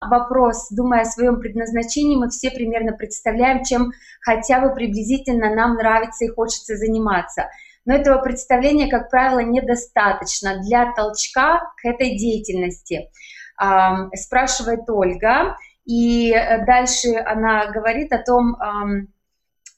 вопрос, думая о своем предназначении, мы все примерно представляем, чем хотя бы приблизительно нам нравится и хочется заниматься. Но этого представления, как правило, недостаточно для толчка к этой деятельности. Спрашивает Ольга, и дальше она говорит о том, а,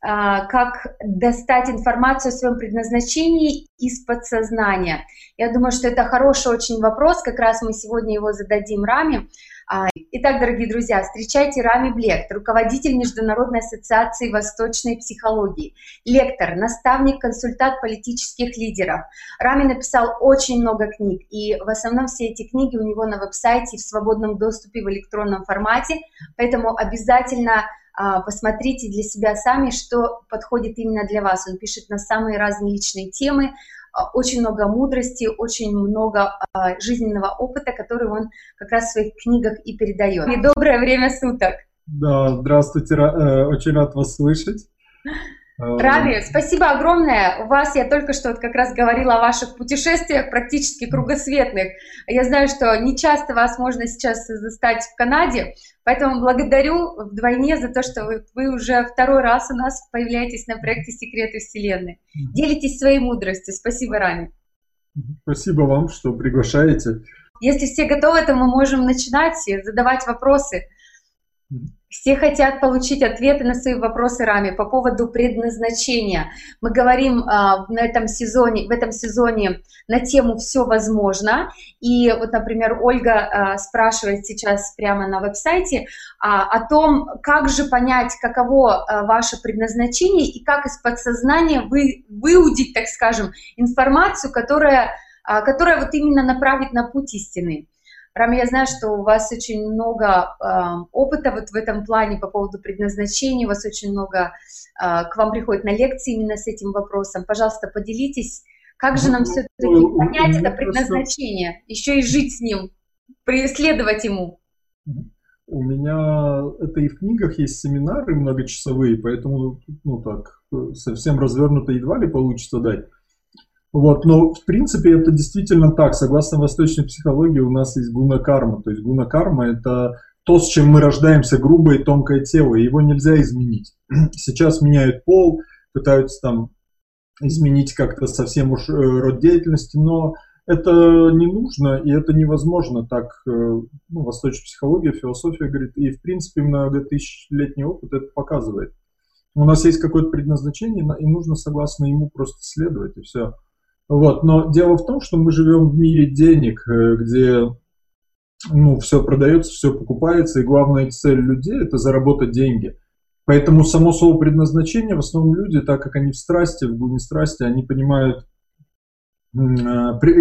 как достать информацию о своем предназначении из подсознания. Я думаю, что это хороший очень вопрос, как раз мы сегодня его зададим Раме. А, итак, дорогие друзья, встречайте Рами Блект, руководитель Международной ассоциации восточной психологии, лектор, наставник, консультант политических лидеров. Рами написал очень много книг, и в основном все эти книги у него на веб-сайте в свободном доступе в электронном формате, поэтому обязательно а, посмотрите для себя сами, что подходит именно для вас. Он пишет на самые разные личные темы, а, очень много мудрости, очень много а, жизненного опыта, который он как раз в своих книгах и передает. И доброе время суток! Да, здравствуйте, э, очень рад вас слышать. Рави, спасибо огромное. У вас я только что вот как раз говорила о ваших путешествиях, практически кругосветных. Я знаю, что не часто вас можно сейчас застать в Канаде, поэтому благодарю вдвойне за то, что вы, вы уже второй раз у нас появляетесь на проекте «Секреты Вселенной». Делитесь своей мудростью. Спасибо, Рами. Спасибо вам, что приглашаете. Если все готовы, то мы можем начинать задавать вопросы. Все хотят получить ответы на свои вопросы Рами по поводу предназначения. Мы говорим а, на этом сезоне, в этом сезоне на тему «Все возможно». И вот, например, Ольга а, спрашивает сейчас прямо на веб-сайте а, о том, как же понять, каково а, ваше предназначение и как из подсознания вы, выудить, так скажем, информацию, которая, а, которая вот именно направит на путь истины. Рами, я знаю, что у вас очень много э, опыта вот в этом плане по поводу предназначения, у вас очень много э, к вам приходит на лекции именно с этим вопросом. Пожалуйста, поделитесь, как же нам все-таки понять это предназначение, еще и жить с ним, преследовать ему? У меня это и в книгах есть семинары многочасовые, поэтому, ну так, совсем развернуто едва ли получится дать. Вот, но в принципе это действительно так. Согласно восточной психологии у нас есть гуна-карма. То есть гуна-карма это то, с чем мы рождаемся, грубое и тонкое тело, его нельзя изменить. Сейчас меняют пол, пытаются там изменить как-то совсем уж э, род деятельности, но это не нужно и это невозможно так. Э, ну, восточная психология, философия говорит, и в принципе многотысячелетний опыт это показывает. У нас есть какое-то предназначение, и нужно согласно ему просто следовать, и все. Вот. Но дело в том, что мы живем в мире денег, э, где ну, все продается, все покупается, и главная цель людей – это заработать деньги. Поэтому само слово предназначение, в основном люди, так как они в страсти, в гуне страсти, они понимают, э,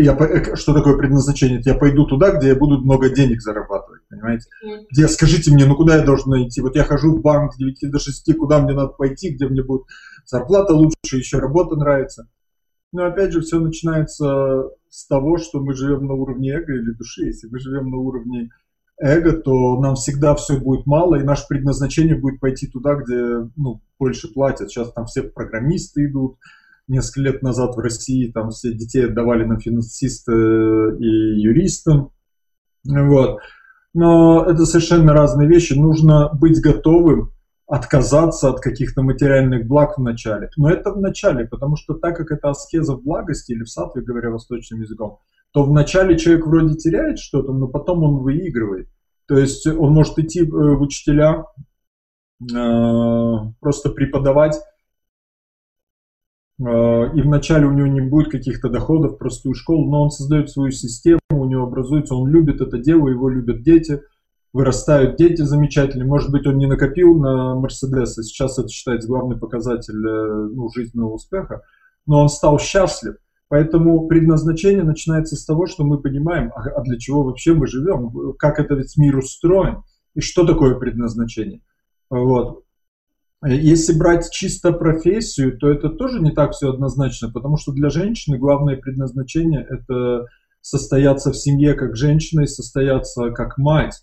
я, э, что такое предназначение? Я пойду туда, где я буду много денег зарабатывать, понимаете? Где, скажите мне, ну куда я должен идти? Вот я хожу в банк с 9 до 6, куда мне надо пойти, где мне будет зарплата лучше, еще работа нравится. Но опять же, все начинается с того, что мы живем на уровне эго или души. Если мы живем на уровне эго, то нам всегда все будет мало, и наше предназначение будет пойти туда, где ну, больше платят. Сейчас там все программисты идут. Несколько лет назад в России там все детей отдавали на финансисты и юристам. Вот. Но это совершенно разные вещи. Нужно быть готовым отказаться от каких-то материальных благ в начале. Но это в начале, потому что так как это аскеза в благости, или в сатве, говоря восточным языком, то в начале человек вроде теряет что-то, но потом он выигрывает. То есть он может идти э, в учителя, э, просто преподавать, э, и вначале у него не будет каких-то доходов простую школу, но он создает свою систему, у него образуется, он любит это дело, его любят дети – вырастают дети замечательные. Может быть, он не накопил на Мерседес, и сейчас это считается главный показатель э, ну, жизненного успеха, но он стал счастлив. Поэтому предназначение начинается с того, что мы понимаем, а, а для чего вообще мы живем, как этот мир устроен, и что такое предназначение. Вот. Если брать чисто профессию, то это тоже не так все однозначно, потому что для женщины главное предназначение – это состояться в семье как женщина и состояться как мать.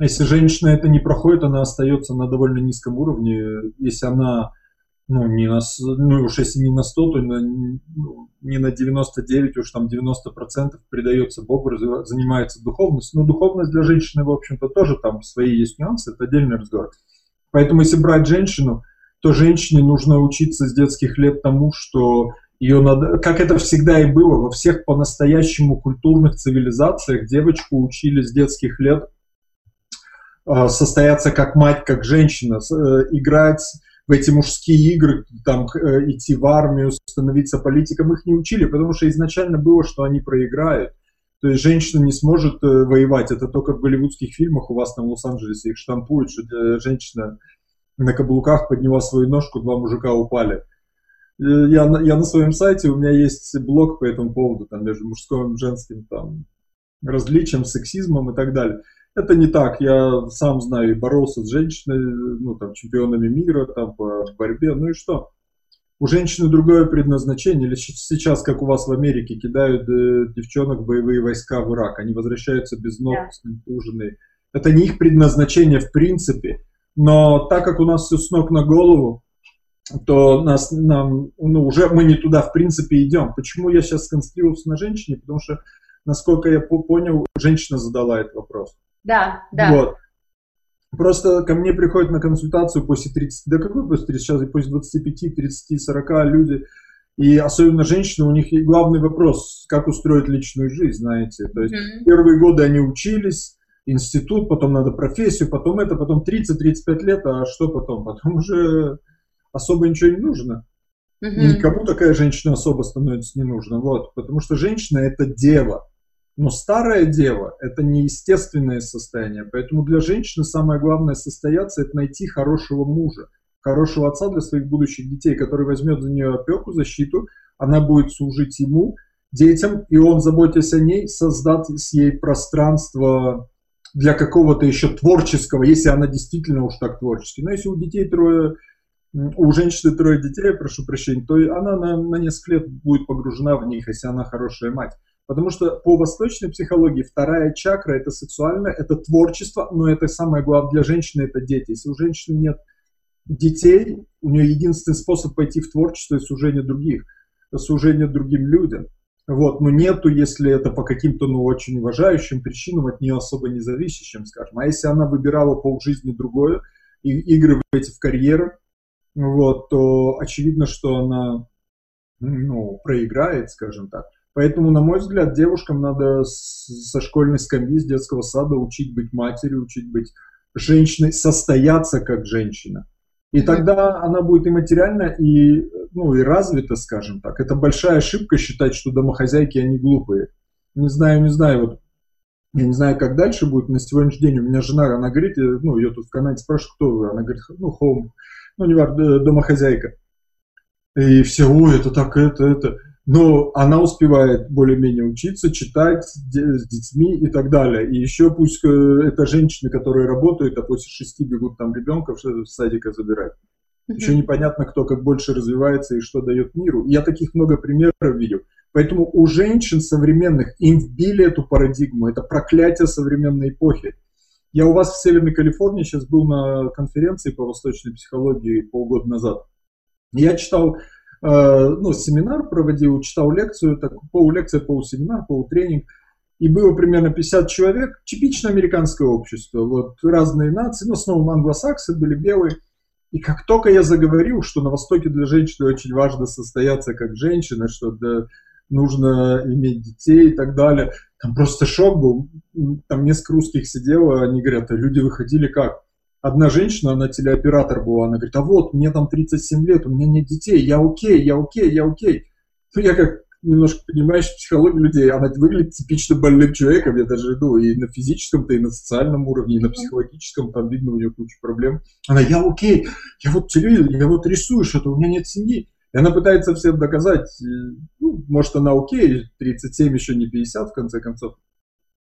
Если женщина это не проходит, она остается на довольно низком уровне. Если она ну, не на, ну, уж если не на 100, то на, ну, не на 99, уж там 90% предается Богу, занимается духовностью. Но духовность для женщины, в общем-то, тоже там свои есть нюансы, это отдельный разговор. Поэтому если брать женщину, то женщине нужно учиться с детских лет тому, что ее надо, как это всегда и было, во всех по-настоящему культурных цивилизациях девочку учили с детских лет состояться как мать, как женщина, э, играть в эти мужские игры, там, э, идти в армию, становиться политиком, их не учили, потому что изначально было, что они проиграют. То есть женщина не сможет воевать. Это только в голливудских фильмах у вас там в Лос-Анджелесе их штампуют, что женщина на каблуках подняла свою ножку, два мужика упали. Я, я на своем сайте, у меня есть блог по этому поводу, там между мужским и женским там, различием, сексизмом и так далее. Это не так, я сам знаю, боролся с женщиной, ну, там, чемпионами мира, там, по борьбе, ну и что? У женщины другое предназначение, или сейчас, как у вас в Америке, кидают э, девчонок в боевые войска в Ирак, они возвращаются без ног, yeah. контуженные. Это не их предназначение в принципе, но так как у нас все с ног на голову, то нас, нам, ну, уже мы не туда, в принципе, идем. Почему я сейчас сконцентрировался на женщине? Потому что, насколько я понял, женщина задала этот вопрос. Да, да. Вот. Просто ко мне приходят на консультацию после 30, да какой после 30, сейчас после 25, 30, 40 люди, и особенно женщины, у них главный вопрос, как устроить личную жизнь, знаете. То есть mm-hmm. первые годы они учились, институт, потом надо профессию, потом это, потом 30-35 лет, а что потом? Потом уже особо ничего не нужно. И никому такая женщина особо становится не нужна. Вот, потому что женщина это дева. Но старая дева – это неестественное состояние. Поэтому для женщины самое главное состояться – это найти хорошего мужа, хорошего отца для своих будущих детей, который возьмет за нее опеку, защиту, она будет служить ему, детям, и он, заботясь о ней, создаст с ей пространство для какого-то еще творческого, если она действительно уж так творческий. Но если у детей трое у женщины трое детей, прошу прощения, то она на, на несколько лет будет погружена в них, если она хорошая мать. Потому что по восточной психологии вторая чакра – это сексуальное, это творчество, но это самое главное для женщины – это дети. Если у женщины нет детей, у нее единственный способ пойти в творчество – это служение других, служение другим людям. Вот, но нету, если это по каким-то, ну, очень уважающим причинам, от нее особо не зависящим, скажем. А если она выбирала полжизни другое, и игры эти в карьеру, вот, то очевидно, что она ну, проиграет, скажем так. Поэтому, на мой взгляд, девушкам надо со школьной скамьи, с детского сада учить быть матерью, учить быть женщиной, состояться как женщина. И тогда она будет и материально, и, ну, и развита, скажем так. Это большая ошибка считать, что домохозяйки, они глупые. Не знаю, не знаю, вот я не знаю, как дальше будет. На сегодняшний день у меня жена, она говорит, ну, ее тут в Канаде спрашивают, кто вы? Она говорит, ну, home ну, не важно, домохозяйка. И все, ой, это так, это, это. Но она успевает более-менее учиться, читать с детьми и так далее. И еще пусть э, это женщины, которые работают, а после шести бегут там ребенка в садика забирать. Еще непонятно, кто как больше развивается и что дает миру. Я таких много примеров видел. Поэтому у женщин современных им вбили эту парадигму. Это проклятие современной эпохи. Я у вас в Северной Калифорнии сейчас был на конференции по восточной психологии полгода назад. Я читал, ну, семинар проводил, читал лекцию, так, полулекция, полусеминар, полутренинг. И было примерно 50 человек, типичное американское общество, вот разные нации, но в основном англосаксы были белые. И как только я заговорил, что на Востоке для женщины очень важно состояться как женщина, что да, нужно иметь детей и так далее, там просто шок был. Там несколько русских сидело, они говорят, а люди выходили как? Одна женщина, она телеоператор была, она говорит, а вот, мне там 37 лет, у меня нет детей, я окей, я окей, я окей. Ну, я как немножко понимаешь психологию людей, она выглядит типично больным человеком, я даже, ну, и на физическом-то, и на социальном уровне, и на психологическом, там видно у нее куча проблем. Она, я окей, я вот телевизор, я вот рисую что-то, у меня нет семьи. И она пытается всем доказать, ну, может, она окей, 37 еще не 50, в конце концов.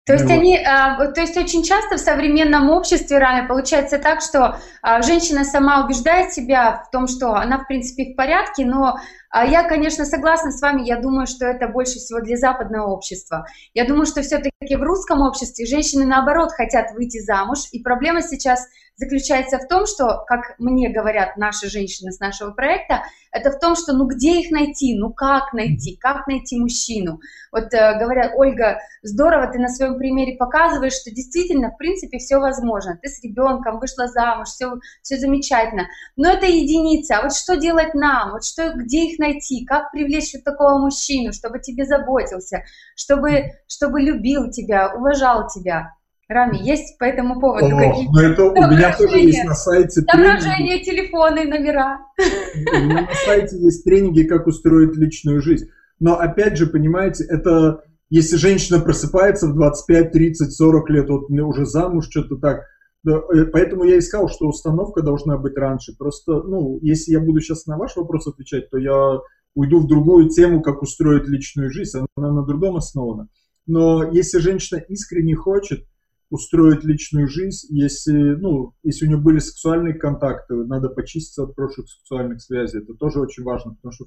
То есть, ну, они, а, то есть очень часто в современном обществе, Рами, получается так, что а, женщина сама убеждает себя в том, что она, в принципе, в порядке, но я, конечно, согласна с вами, я думаю, что это больше всего для западного общества. Я думаю, что все-таки в русском обществе женщины, наоборот, хотят выйти замуж, и проблема сейчас заключается в том, что, как мне говорят наши женщины с нашего проекта, это в том, что ну где их найти, ну как найти, как найти мужчину. Вот э, говорят, Ольга, здорово, ты на своем примере показываешь, что действительно, в принципе, все возможно. Ты с ребенком вышла замуж, все, все замечательно. Но это единица. А вот что делать нам? Вот что, где их найти? Как привлечь вот такого мужчину, чтобы тебе заботился, чтобы, чтобы любил тебя, уважал тебя? Рами, есть по этому поводу какие-то? Ну это у меня тоже есть на сайте Отображение телефоны, номера. У меня на сайте есть тренинги, как устроить личную жизнь. Но опять же, понимаете, это если женщина просыпается в 25, 30, 40 лет, вот уже замуж, что-то так, поэтому я искал, что установка должна быть раньше. Просто, ну, если я буду сейчас на ваш вопрос отвечать, то я уйду в другую тему, как устроить личную жизнь, она на другом основана. Но если женщина искренне хочет, устроить личную жизнь, если, ну, если у нее были сексуальные контакты, надо почиститься от прошлых сексуальных связей. Это тоже очень важно, потому что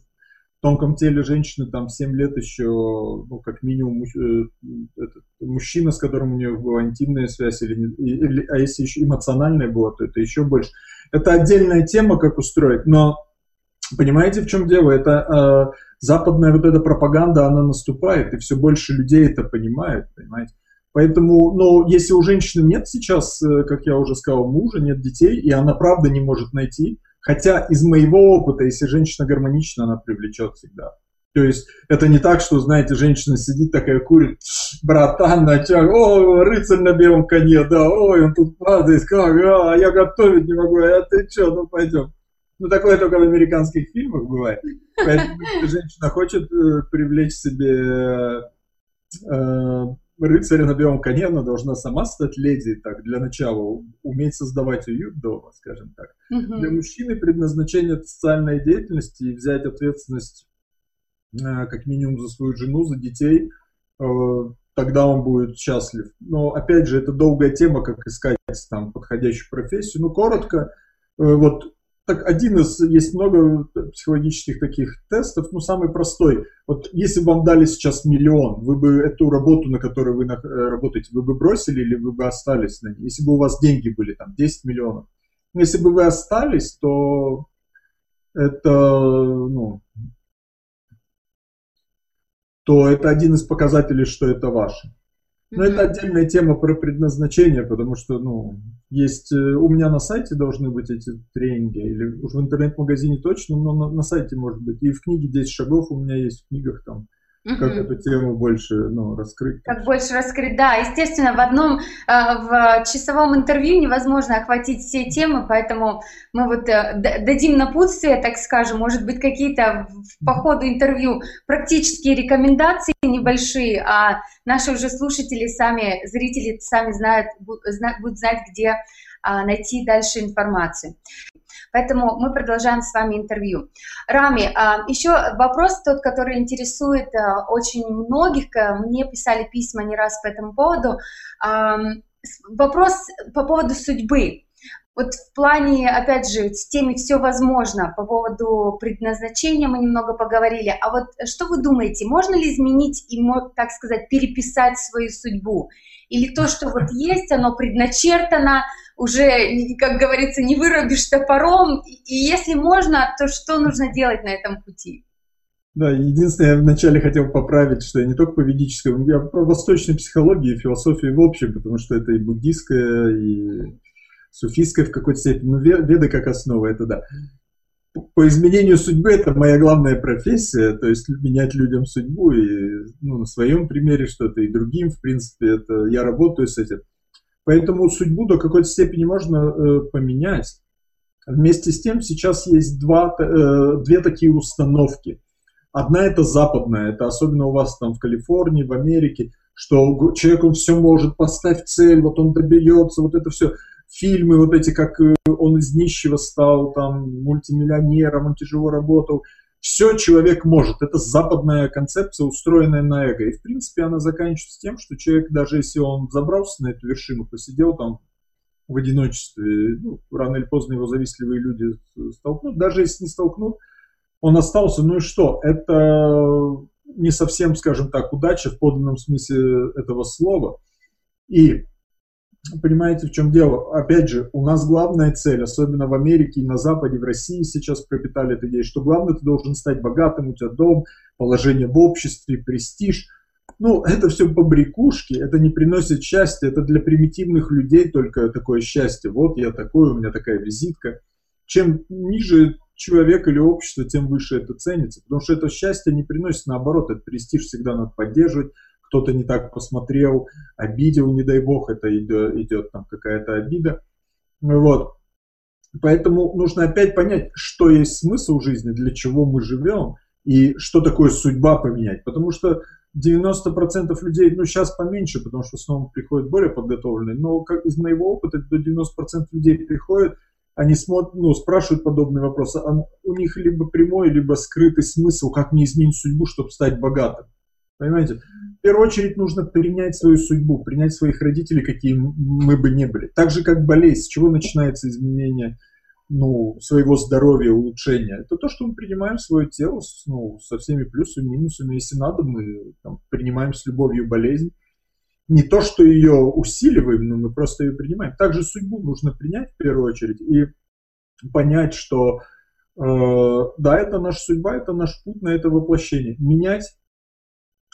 тонком теле женщины там 7 лет еще, ну, как минимум, э, этот, мужчина, с которым у нее была интимная связь, или, или, а если еще эмоциональная была, то это еще больше. Это отдельная тема, как устроить, но понимаете, в чем дело? Это э, западная вот эта пропаганда, она наступает, и все больше людей это понимает, понимаете? Поэтому, но если у женщины нет сейчас, э, как я уже сказал, мужа, нет детей, и она правда не может найти, хотя из моего опыта, если женщина гармонична, она привлечет всегда. То есть это не так, что, знаете, женщина сидит такая, курит, братан, начал, о, рыцарь на белом коне, да, ой, он тут падает, как, а, я готовить не могу, а ты что, ну пойдем. Ну, такое только в американских фильмах бывает. Поэтому женщина хочет э, привлечь себе э, рыцаря на белом коне, она должна сама стать леди, так, для начала, уметь создавать уют дома, скажем так. Угу. Для мужчины предназначение социальной деятельности и взять ответственность э, как минимум за свою жену, за детей, э, тогда он будет счастлив. Но, опять же, это долгая тема, как искать там подходящую профессию. Ну, коротко, э, вот так один из, есть много психологических таких тестов, ну, самый простой. Вот если бы вам дали сейчас миллион, вы бы эту работу, на которой вы на, э, работаете, вы бы бросили или вы бы остались на ней? Если бы у вас деньги были, там, 10 миллионов. Если бы вы остались, то это, ну, то это один из показателей, что это ваше. Но mm-hmm. это отдельная тема про предназначение, потому что, ну, есть, э, у меня на сайте должны быть эти тренинги, или уж в интернет-магазине точно, но на, на сайте может быть. И в книге 10 шагов у меня есть в книгах там угу. как эту тему больше ну, раскрыть. Как больше раскрыть, да. Естественно, в одном, э, в часовом интервью невозможно охватить все темы, поэтому мы вот э, дадим напутствие, так скажем, может быть, какие-то по ходу интервью практические рекомендации небольшие, а наши уже слушатели сами, зрители сами знают, будут знать, где найти дальше информацию. Поэтому мы продолжаем с вами интервью. Рами, а, еще вопрос тот, который интересует а, очень многих, мне писали письма не раз по этому поводу. Вопрос по поводу судьбы. Вот в плане, опять же, с теми все возможно, по поводу предназначения мы немного поговорили. А вот что вы думаете, можно ли изменить и, так сказать, переписать свою судьбу? Или то, что вот есть, оно предначертано, уже, как говорится, не вырубишь топором. И если можно, то что нужно делать на этом пути? Да, единственное, я вначале хотел поправить, что я не только по ведическому, я по восточной психологии и философии в общем, потому что это и буддийская, и суфийская в какой-то степени. Ну, веды как основа, это да. По изменению судьбы это моя главная профессия, то есть менять людям судьбу и ну, на своем примере что-то и другим, в принципе, это я работаю с этим. Поэтому судьбу до какой-то степени можно э, поменять. Вместе с тем сейчас есть два, э, две такие установки. Одна это западная, это особенно у вас там в Калифорнии, в Америке, что человек он все может, поставить цель, вот он доберется, вот это все. Фильмы вот эти, как э, он из нищего стал там мультимиллионером, он тяжело работал все человек может. Это западная концепция, устроенная на эго. И, в принципе, она заканчивается тем, что человек, даже если он забрался на эту вершину, посидел там в одиночестве, ну, рано или поздно его завистливые люди столкнут. Даже если не столкнут, он остался, ну и что? Это не совсем, скажем так, удача в поданном смысле этого слова. И понимаете, в чем дело? Опять же, у нас главная цель, особенно в Америке и на Западе, в России сейчас пропитали эту идею, что главное, ты должен стать богатым, у тебя дом, положение в обществе, престиж. Ну, это все побрякушки, это не приносит счастья, это для примитивных людей только такое счастье. Вот я такой, у меня такая визитка. Чем ниже человек или общество, тем выше это ценится. Потому что это счастье не приносит, наоборот, этот престиж всегда надо поддерживать. Кто-то не так посмотрел, обидел, не дай бог, это идет, идет там какая-то обида. Вот. Поэтому нужно опять понять, что есть смысл жизни, для чего мы живем и что такое судьба поменять. Потому что 90% людей, ну сейчас поменьше, потому что снова приходят более подготовленные, но как из моего опыта до 90% людей приходят они смотрят, ну, спрашивают подобные вопросы, а у них либо прямой, либо скрытый смысл, как мне изменить судьбу, чтобы стать богатым. Понимаете? Первую очередь нужно принять свою судьбу, принять своих родителей, какие мы бы не были. Так же, как болезнь, с чего начинается изменение ну, своего здоровья, улучшения. Это то, что мы принимаем свое тело ну, со всеми плюсами, минусами. Если надо, мы там, принимаем с любовью болезнь не то, что ее усиливаем, но мы просто ее принимаем. Также судьбу нужно принять в первую очередь и понять, что э, да, это наша судьба, это наш путь на это воплощение. Менять,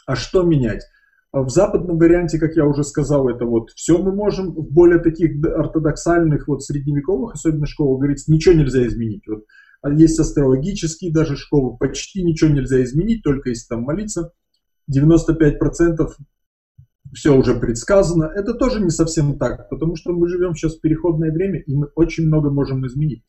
а что менять? В западном варианте, как я уже сказал, это вот все мы можем, в более таких ортодоксальных, вот средневековых, особенно школах, говорится, ничего нельзя изменить. Вот а есть астрологические даже школы, почти ничего нельзя изменить, только если там молиться. 95% все уже предсказано. Это тоже не совсем так, потому что мы живем сейчас в переходное время, и мы очень много можем изменить.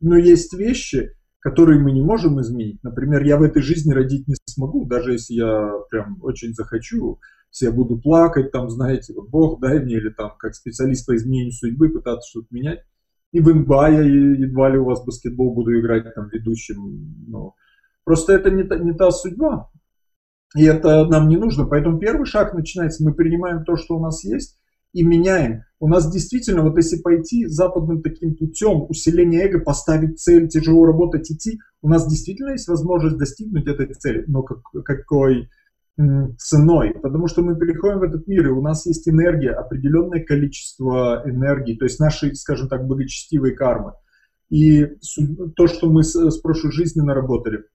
Но есть вещи, которые мы не можем изменить. Например, я в этой жизни родить не смогу, даже если я прям очень захочу, если я буду плакать, там, знаете, вот Бог дай мне, или там, как специалист по изменению судьбы, пытаться что-то менять. И в НБА я едва ли у вас баскетбол буду играть там ведущим. Ну, просто это не та, не та судьба. И это нам не нужно. Поэтому первый шаг начинается, мы принимаем то, что у нас есть, и меняем. У нас действительно, вот если пойти западным таким путем, усиление эго, поставить цель, тяжело работать, идти, у нас действительно есть возможность достигнуть этой цели, но как, какой ценой, потому что мы переходим в этот мир, и у нас есть энергия, определенное количество энергии, то есть наши, скажем так, благочестивые кармы. И то, что мы с, прошлой жизни наработали –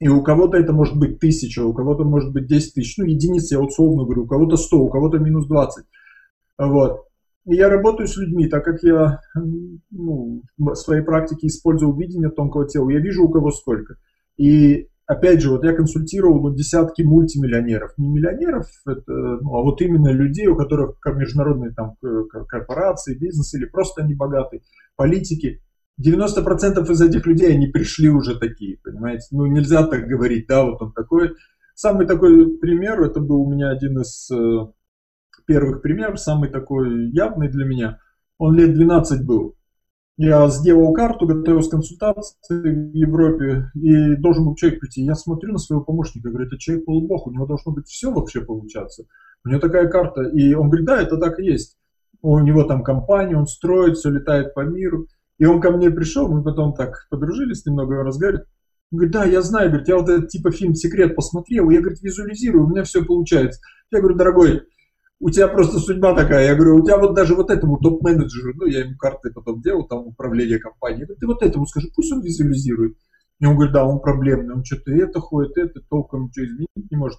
и у кого-то это может быть тысяча, у кого-то может быть 10 тысяч, ну, единицы, я условно говорю, у кого-то 100, у кого-то минус 20. Вот. Я работаю с людьми, так как я ну, в своей практике использовал видение тонкого тела, я вижу, у кого сколько. И опять же, вот я консультировал ну, десятки мультимиллионеров. Не миллионеров, это, ну, а вот именно людей, у которых международные там корпорации, бизнес или просто они богатые, политики. 90% из этих людей, они пришли уже такие, понимаете? Ну, нельзя так говорить, да, вот он такой. Самый такой пример, это был у меня один из э, первых примеров, самый такой явный для меня. Он лет 12 был. Я сделал карту, готовился к консультации в Европе, и должен был человек прийти. Я смотрю на своего помощника, говорю, это человек полубог, у него должно быть все вообще получаться. У него такая карта. И он говорит, да, это так и есть. У него там компания, он строит, все летает по миру. И он ко мне пришел, мы потом так подружились немного, он разговаривает. Он говорит, да, я знаю, говорит, я вот этот типа фильм «Секрет» посмотрел, я, говорит, визуализирую, у меня все получается. Я говорю, дорогой, у тебя просто судьба такая. Я говорю, у тебя вот даже вот этому топ-менеджеру, ну, я ему карты потом делал, там, управление компанией, говорю, ты вот этому скажи, пусть он визуализирует. И он говорит, да, он проблемный, он что-то это ходит, это, толком ничего изменить не может.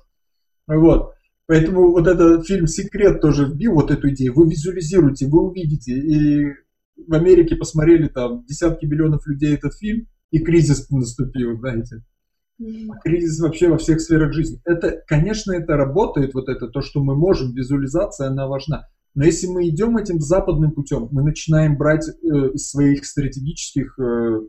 Вот. Поэтому вот этот фильм «Секрет» тоже вбил вот эту идею. Вы визуализируете, вы увидите. И в Америке посмотрели там десятки миллионов людей этот фильм, и кризис наступил, знаете. Кризис вообще во всех сферах жизни. Это, конечно, это работает, вот это то, что мы можем, визуализация, она важна. Но если мы идем этим западным путем, мы начинаем брать э, из своих стратегических э,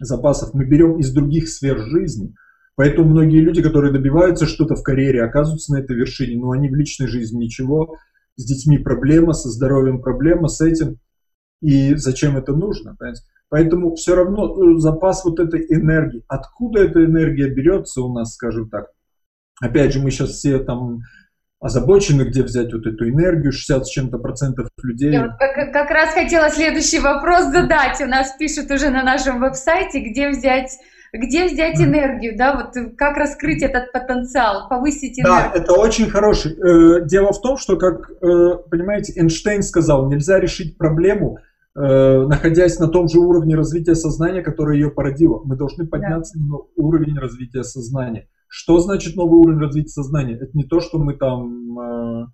запасов, мы берем из других сфер жизни. Поэтому многие люди, которые добиваются что-то в карьере, оказываются на этой вершине, но они в личной жизни ничего, с детьми проблема, со здоровьем проблема, с этим и зачем это нужно. Понимаете? Поэтому все равно э, запас вот этой энергии, откуда эта энергия берется у нас, скажем так. Опять же, мы сейчас все там озабочены, где взять вот эту энергию, 60 с чем-то процентов людей. Я вот как, как раз хотела следующий вопрос задать. У нас пишут уже на нашем веб-сайте, где взять Где взять энергию, да, вот как раскрыть этот потенциал, повысить энергию? Да, это очень хороший. Э, дело в том, что, как, э, понимаете, Эйнштейн сказал, нельзя решить проблему, э, находясь на том же уровне развития сознания, которое ее породило. Мы должны подняться да. на уровень развития сознания. Что значит новый уровень развития сознания? Это не то, что мы там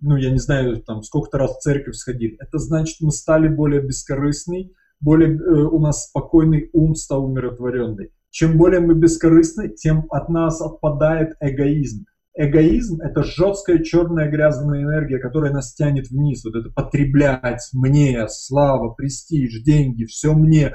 ну, я не знаю, там, сколько-то раз в церковь сходили. Это значит, мы стали более бескорыстны, более э, у нас спокойный ум стал умиротворенный. Чем более мы бескорыстны, тем от нас отпадает эгоизм. Эгоизм – это жесткая черная грязная энергия, которая нас тянет вниз. Вот это потреблять мне, слава, престиж, деньги, все мне.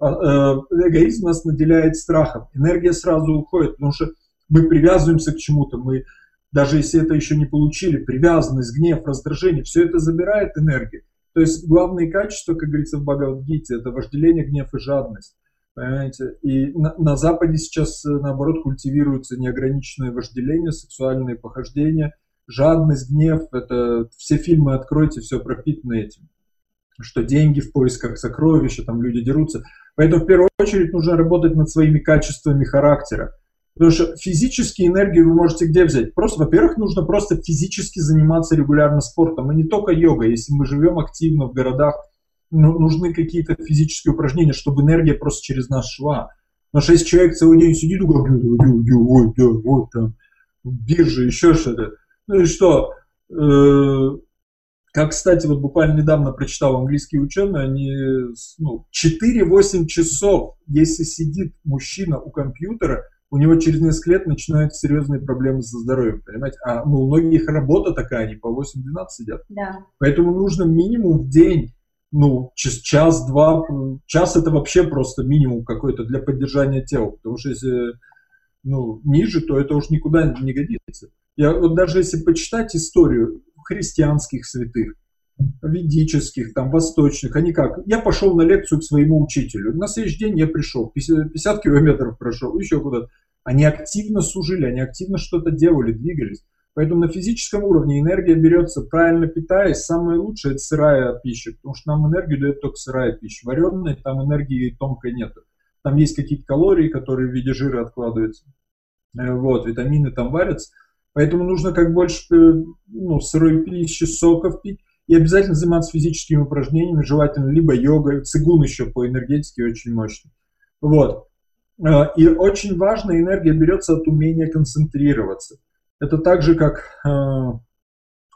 А, э, эгоизм нас наделяет страхом. Энергия сразу уходит, потому что мы привязываемся к чему-то, мы даже если это еще не получили, привязанность, гнев, раздражение, все это забирает энергию. То есть главные качества, как говорится в Бхагавадгите, это вожделение, гнев и жадность. Понимаете? И на, на Западе сейчас, э, наоборот, культивируется неограниченное вожделение, сексуальные похождения, жадность, гнев. Это все фильмы откройте, все пропитано этим. Что деньги в поисках сокровища, там люди дерутся. Поэтому в первую очередь нужно работать над своими качествами характера. Потому что физически энергию вы можете где взять? Просто, во-первых, нужно просто физически заниматься регулярно спортом, и не только йога. Если мы живем активно в городах, нужны какие-то физические упражнения, чтобы энергия просто через нас шла. Что если человек целый день сидит, ой, ой, ой, ой, там, биржа, еще что-то, ну и что? Э, как, кстати, вот буквально недавно прочитал английские ученые, они ну, 4-8 часов, если сидит мужчина у компьютера, у него через несколько лет начинаются серьезные проблемы со здоровьем, понимаете? А ну, у многих работа такая, они по 8-12 сидят. Да. Поэтому нужно минимум в день, ну, час-два, час это вообще просто минимум какой-то для поддержания тела, потому что если ну, ниже, то это уж никуда не годится. Я вот даже если почитать историю христианских святых, ведических, там, восточных, они как? Я пошел на лекцию к своему учителю. На следующий день я пришел, 50, 50 километров прошел, еще куда-то. Они активно служили, они активно что-то делали, двигались. Поэтому на физическом уровне энергия берется, правильно питаясь, самое лучшее – это сырая пища, потому что нам энергию дает только сырая пища. Вареная, там энергии тонкой нет. Там есть какие-то калории, которые в виде жира откладываются. Э, вот, витамины там варятся. Поэтому нужно как больше э, ну, сырой пищи, соков пить. И обязательно заниматься физическими упражнениями, желательно либо йогой, цигун еще по энергетике очень мощный. Вот. Э, и очень важно, энергия берется от умения концентрироваться. Это так же, как э,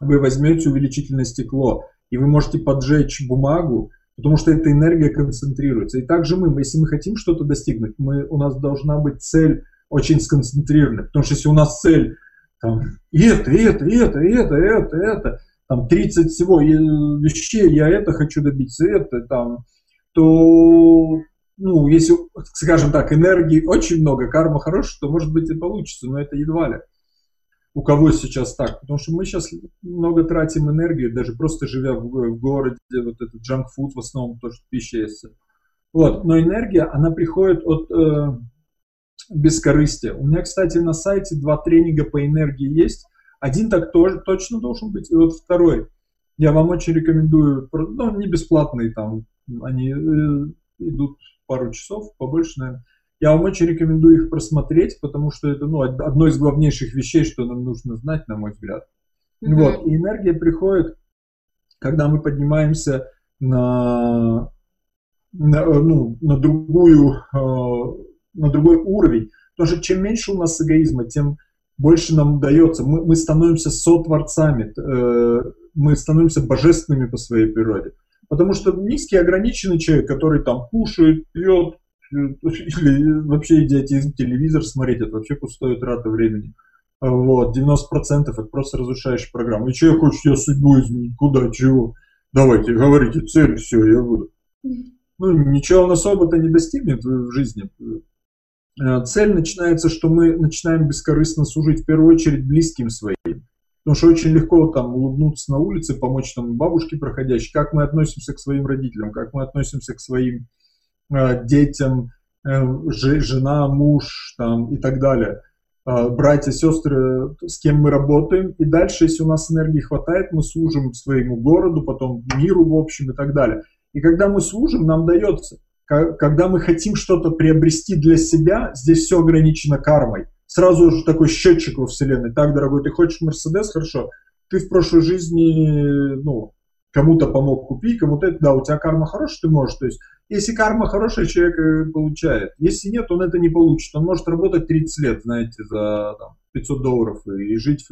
вы возьмете увеличительное стекло, и вы можете поджечь бумагу, потому что эта энергия концентрируется. И также мы, если мы хотим что-то достигнуть, мы, у нас должна быть цель очень сконцентрированная. Потому что если у нас цель там, это, это, это, это, это, это, там 30 всего вещей, я это хочу добиться, это там, то ну, если, скажем так, энергии очень много, карма хорошая, то, может быть, и получится, но это едва ли. У кого сейчас так? Потому что мы сейчас много тратим энергию, даже просто живя в, в городе, вот этот food в основном, то, что пища есть. Вот, но энергия, она приходит от э, бескорыстия. У меня, кстати, на сайте два тренинга по энергии есть. Один так тоже точно должен быть, и вот второй. Я вам очень рекомендую, ну, не бесплатные там, они э, идут пару часов, побольше, наверное. Я вам очень рекомендую их просмотреть, потому что это ну, одно из главнейших вещей, что нам нужно знать, на мой взгляд. Mm-hmm. Вот. И энергия приходит, когда мы поднимаемся на, на, ну, на, другую, э, на другой уровень. Потому что чем меньше у нас эгоизма, тем больше нам дается. Мы, мы становимся сотворцами, э, мы становимся божественными по своей природе. Потому что низкий ограниченный человек, который там кушает, пьет, э, или вообще идиотизм, телевизор смотреть, это вообще пустое трата времени. Вот, 90% это просто разрушающая программа. И человек хочет я судьбу изменить, куда, чего? Давайте, говорите цель, все, я буду. Ну, ничего он особо-то не достигнет в жизни. Э, цель начинается, что мы начинаем бескорыстно служить в первую очередь близким своим. Потому что очень легко там улыбнуться на улице, помочь там бабушке проходящей, как мы относимся к своим родителям, как мы относимся к своим детям, э, жена, муж там, и так далее. Э, братья, сестры, с кем мы работаем. И дальше, если у нас энергии хватает, мы служим своему городу, потом миру в общем и так далее. И когда мы служим, нам дается. Когда мы хотим что-то приобрести для себя, здесь все ограничено кармой. Сразу же такой счетчик во Вселенной. Так, дорогой, ты хочешь Мерседес? Хорошо. Ты в прошлой жизни, ну, кому-то помог купить, кому-то это, да, у тебя карма хорошая, ты можешь. То есть, если карма хорошая, человек э, получает. Если нет, он это не получит. Он может работать 30 лет, знаете, за там, 500 долларов и, и жить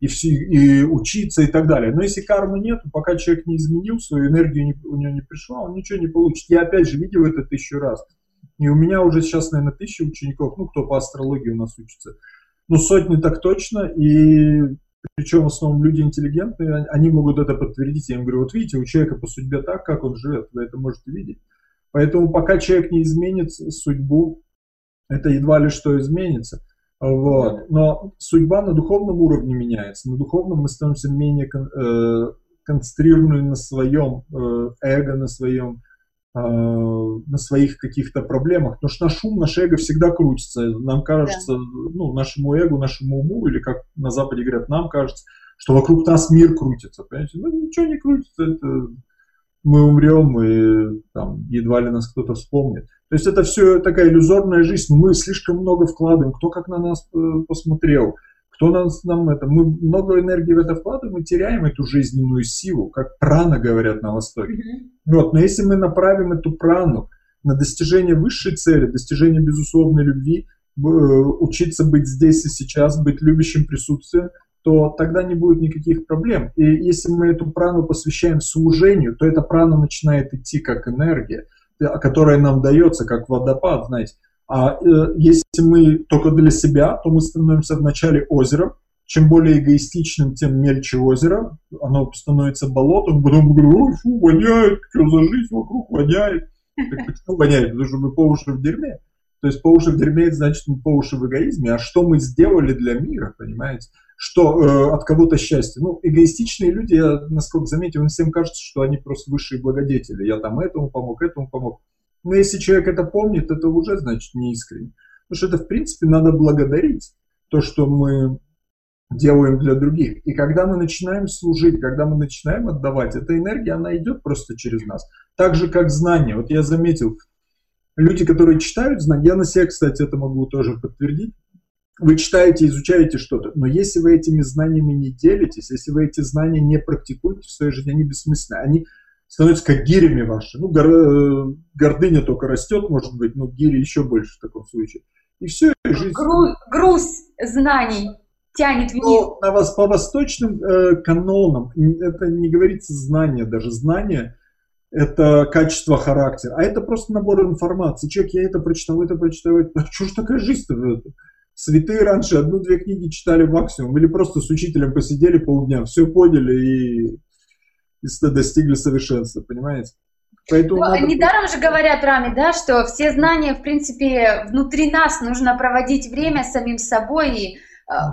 и, все, и учиться и так далее. Но если кармы нет, пока человек не изменил свою энергию, не, у него не пришла, он ничего не получит. Я опять же видел это тысячу раз. И у меня уже сейчас, наверное, тысяча учеников, ну, кто по астрологии у нас учится. Ну, сотни так точно, и причем в основном люди интеллигентные, они могут это подтвердить. Я им говорю, вот видите, у человека по судьбе так, как он живет, вы это можете видеть. Поэтому пока человек не изменит судьбу, это едва ли что изменится. Вот. Но судьба на духовном уровне меняется. На духовном мы становимся менее кон, э, концентрированы на своем э, эго, на своем э, на своих каких-то проблемах. Потому что наш ум, наше эго всегда крутится. Нам кажется, да. ну, нашему эго, нашему уму, или как на Западе говорят, нам кажется, что вокруг нас мир крутится. Понимаете? Ну, ничего не крутится. Это мы умрем, и там, едва ли нас кто-то вспомнит. То есть это все такая иллюзорная жизнь, мы слишком много вкладываем, кто как на нас э, посмотрел, кто нас, нам это, мы много энергии в это вкладываем и теряем эту жизненную силу, как прана говорят на Востоке. Mm-hmm. Вот, но если мы направим эту прану на достижение высшей цели, достижение безусловной любви, э, учиться быть здесь и сейчас, быть любящим присутствием, то тогда не будет никаких проблем. И если мы эту прану посвящаем служению, то эта прана начинает идти как энергия, которая нам дается, как водопад, знаете. А э, если мы только для себя, то мы становимся в начале озером. Чем более эгоистичным, тем мельче озеро. Оно становится болотом. Потом ой, фу, воняет, что за жизнь вокруг воняет. Так почему воняет? Потому что мы по уши в дерьме. То есть по уши в дерьме, это значит мы по уши в эгоизме. А что мы сделали для мира, понимаете? Что э, от кого-то счастье. Ну, эгоистичные люди, я насколько заметил, им всем кажется, что они просто высшие благодетели. Я там этому помог, этому помог. Но если человек это помнит, это уже значит не искренне. Потому что это, в принципе, надо благодарить то, что мы делаем для других. И когда мы начинаем служить, когда мы начинаем отдавать, эта энергия, она идет просто через нас. Так же, как знание. Вот я заметил, люди, которые читают знания, я на себе, кстати, это могу тоже подтвердить, вы читаете, изучаете что-то, но если вы этими знаниями не делитесь, если вы эти знания не практикуете в своей жизни, они бессмысленны. Они становятся как гирями ваши. Ну, гор, э, гордыня только растет, может быть, но гири еще больше в таком случае. И все, и жизнь... Гру, груз знаний тянет вниз. Но на вас по восточным э, канонам это не говорится знание, даже знание это качество характера, а это просто набор информации. Человек, я это прочитал, это прочитал, это... А что ж такая жизнь-то? Святые раньше одну-две книги читали максимум, или просто с учителем посидели полдня, все поняли и, и достигли совершенства, понимаете? Поэтому ну, надо... Недаром же говорят, Рами, да, что все знания, в принципе, внутри нас нужно проводить время с самим собой и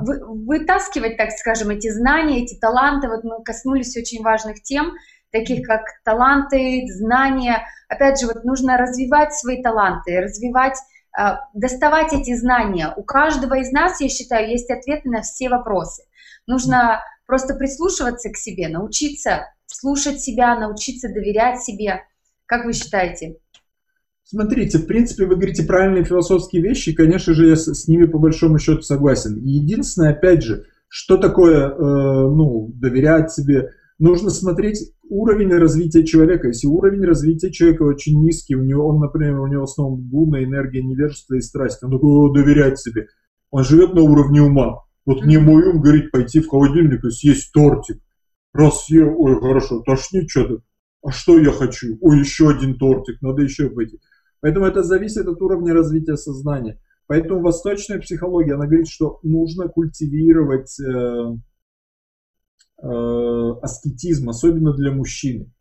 вы, вытаскивать, так скажем, эти знания, эти таланты. Вот мы коснулись очень важных тем, таких как таланты, знания. Опять же, вот нужно развивать свои таланты, развивать а, доставать эти знания. У каждого из нас, я считаю, есть ответы на все вопросы. Нужно просто прислушиваться к себе, научиться слушать себя, научиться доверять себе. Как вы считаете? Смотрите, в принципе, вы говорите правильные философские вещи, и, конечно же, я с, с ними по большому счету согласен. Единственное, опять же, что такое, э, ну, доверять себе, нужно смотреть уровень развития человека. Если уровень развития человека очень низкий, у него, он, например, у него в основном гуна, энергия, невежество и страсть, он такой, доверять себе. Он живет на уровне ума. Вот мне мой ум говорит пойти в холодильник и съесть тортик. Раз съел, ой, хорошо, тошнит что-то. А что я хочу? Ой, еще один тортик, надо еще пойти. Поэтому это зависит от уровня развития сознания. Поэтому восточная психология, она говорит, что нужно культивировать э, аскетизм, особенно для мужчины.